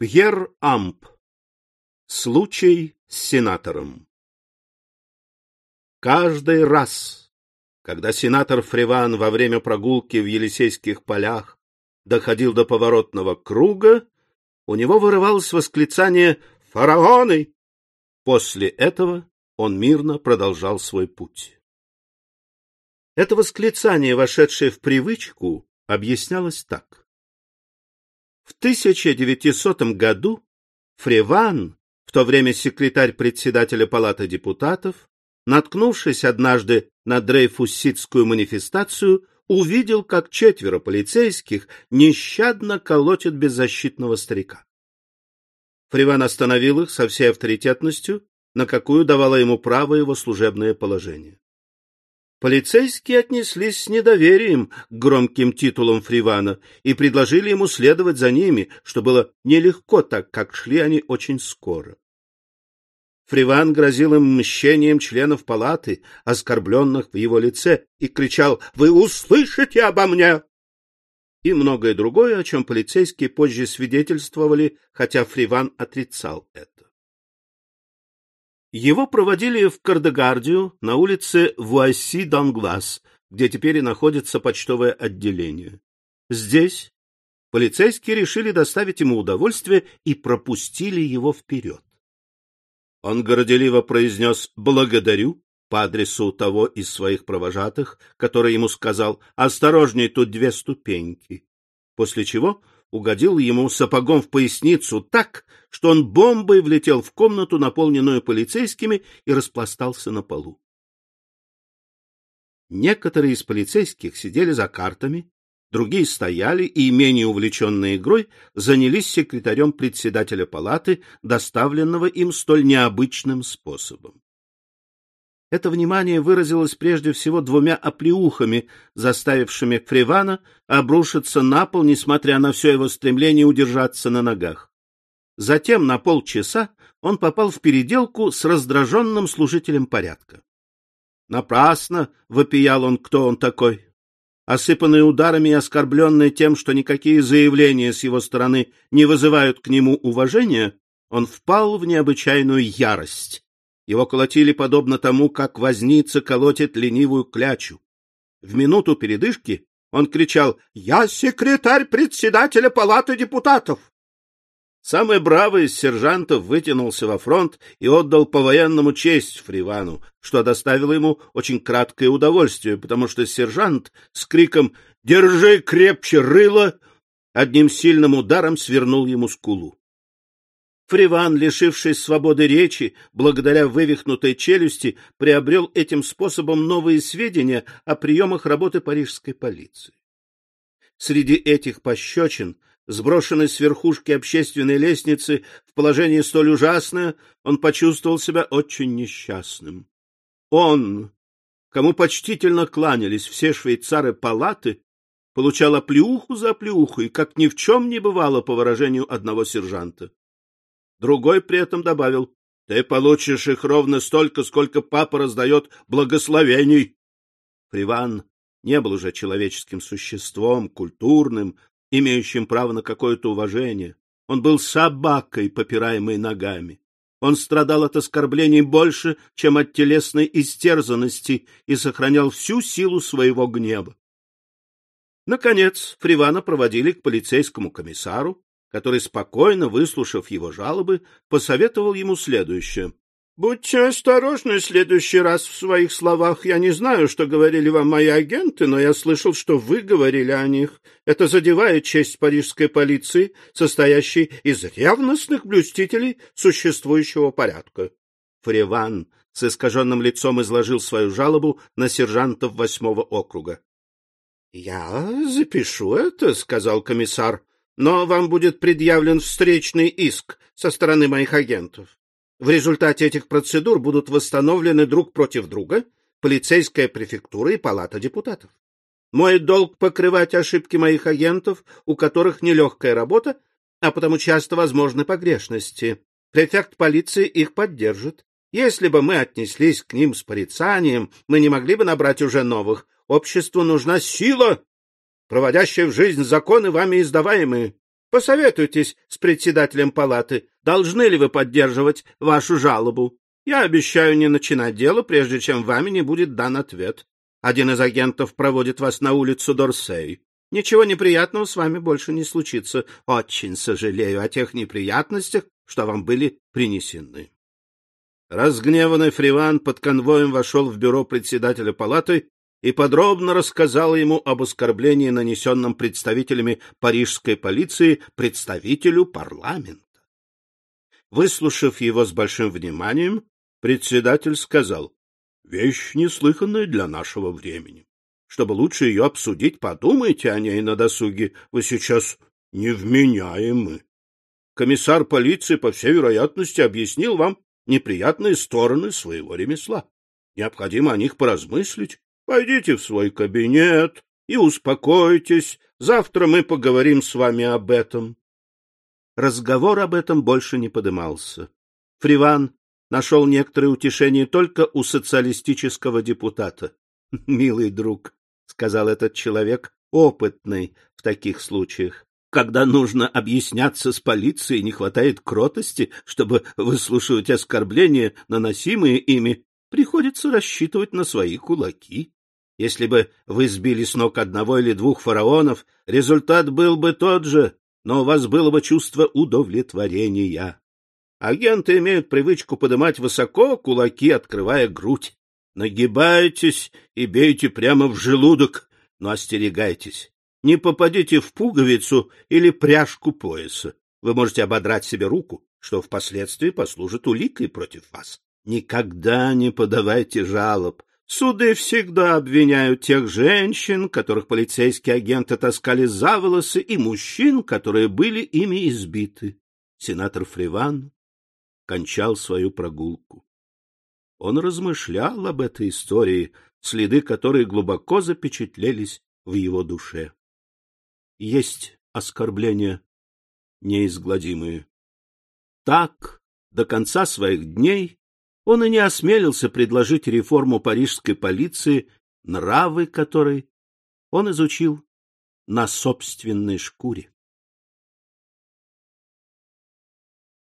Пьер Амп. Случай с сенатором. Каждый раз, когда сенатор Фреван во время прогулки в Елисейских полях доходил до поворотного круга, у него вырывалось восклицание «Фараоны!». После этого он мирно продолжал свой путь. Это восклицание, вошедшее в привычку, объяснялось так. В 1900 году Фреван, в то время секретарь председателя Палаты депутатов, наткнувшись однажды на дрейфуситскую манифестацию, увидел, как четверо полицейских нещадно колотят беззащитного старика. Фриван остановил их со всей авторитетностью, на какую давало ему право его служебное положение. Полицейские отнеслись с недоверием к громким титулам Фривана и предложили ему следовать за ними, что было нелегко, так как шли они очень скоро. Фриван грозил им мщением членов палаты, оскорбленных в его лице, и кричал «Вы услышите обо мне!» и многое другое, о чем полицейские позже свидетельствовали, хотя Фриван отрицал это. Его проводили в Кардегардию на улице Вуасси-Данглас, где теперь и находится почтовое отделение. Здесь полицейские решили доставить ему удовольствие и пропустили его вперед. Он горделиво произнес «благодарю» по адресу того из своих провожатых, который ему сказал «осторожней, тут две ступеньки», после чего угодил ему сапогом в поясницу так, что он бомбой влетел в комнату, наполненную полицейскими, и распластался на полу. Некоторые из полицейских сидели за картами, другие стояли и, менее увлеченные игрой, занялись секретарем председателя палаты, доставленного им столь необычным способом. Это внимание выразилось прежде всего двумя оплеухами, заставившими Фривана обрушиться на пол, несмотря на все его стремление удержаться на ногах. Затем на полчаса он попал в переделку с раздраженным служителем порядка. Напрасно вопиял он, кто он такой. Осыпанный ударами и оскорбленный тем, что никакие заявления с его стороны не вызывают к нему уважения, он впал в необычайную ярость его колотили подобно тому, как возница колотит ленивую клячу. В минуту передышки он кричал «Я секретарь председателя палаты депутатов!» Самый бравый из сержантов вытянулся во фронт и отдал по-военному честь Фривану, что доставило ему очень краткое удовольствие, потому что сержант с криком «Держи крепче рыло!» одним сильным ударом свернул ему скулу. Фриван, лишившись свободы речи, благодаря вывихнутой челюсти, приобрел этим способом новые сведения о приемах работы парижской полиции. Среди этих пощечин, сброшенный с верхушки общественной лестницы в положение столь ужасное, он почувствовал себя очень несчастным. Он, кому почтительно кланялись все швейцары палаты, получал оплеуху за оплеухой, как ни в чем не бывало, по выражению одного сержанта. Другой при этом добавил, ты получишь их ровно столько, сколько папа раздает благословений. Фриван не был уже человеческим существом, культурным, имеющим право на какое-то уважение. Он был собакой, попираемой ногами. Он страдал от оскорблений больше, чем от телесной истерзанности, и сохранял всю силу своего гнева. Наконец, Фривана проводили к полицейскому комиссару, который, спокойно выслушав его жалобы, посоветовал ему следующее. — Будьте осторожны в следующий раз в своих словах. Я не знаю, что говорили вам мои агенты, но я слышал, что вы говорили о них. Это задевает честь парижской полиции, состоящей из ревностных блюстителей существующего порядка. Фреван с искаженным лицом изложил свою жалобу на сержантов восьмого округа. — Я запишу это, — сказал комиссар но вам будет предъявлен встречный иск со стороны моих агентов. В результате этих процедур будут восстановлены друг против друга полицейская префектура и палата депутатов. Мой долг покрывать ошибки моих агентов, у которых нелегкая работа, а потому часто возможны погрешности. Префект полиции их поддержит. Если бы мы отнеслись к ним с порицанием, мы не могли бы набрать уже новых. Обществу нужна сила, проводящая в жизнь законы, вами издаваемые. Посоветуйтесь с председателем палаты, должны ли вы поддерживать вашу жалобу. Я обещаю не начинать дело, прежде чем вами не будет дан ответ. Один из агентов проводит вас на улицу Дорсей. Ничего неприятного с вами больше не случится. Очень сожалею о тех неприятностях, что вам были принесены. Разгневанный Фриван под конвоем вошел в бюро председателя палаты и подробно рассказал ему об оскорблении, нанесенном представителями парижской полиции представителю парламента. Выслушав его с большим вниманием, председатель сказал, «Вещь неслыханная для нашего времени. Чтобы лучше ее обсудить, подумайте о ней на досуге. Вы сейчас невменяемы. Комиссар полиции, по всей вероятности, объяснил вам неприятные стороны своего ремесла. Необходимо о них поразмыслить. Пойдите в свой кабинет и успокойтесь. Завтра мы поговорим с вами об этом. Разговор об этом больше не подымался. Фриван нашел некоторое утешение только у социалистического депутата. — Милый друг, — сказал этот человек, опытный в таких случаях, когда нужно объясняться с полицией, не хватает кротости, чтобы выслушивать оскорбления, наносимые ими, приходится рассчитывать на свои кулаки. Если бы вы сбили с ног одного или двух фараонов, результат был бы тот же, но у вас было бы чувство удовлетворения. Агенты имеют привычку поднимать высоко кулаки, открывая грудь. Нагибайтесь и бейте прямо в желудок, но остерегайтесь. Не попадите в пуговицу или пряжку пояса. Вы можете ободрать себе руку, что впоследствии послужит уликой против вас. Никогда не подавайте жалоб, Суды всегда обвиняют тех женщин, которых полицейские агенты таскали за волосы, и мужчин, которые были ими избиты. Сенатор Фриван кончал свою прогулку. Он размышлял об этой истории, следы которой глубоко запечатлелись в его душе. Есть оскорбления неизгладимые. Так, до конца своих дней, он и не осмелился предложить реформу парижской полиции, нравы которой он изучил на собственной шкуре.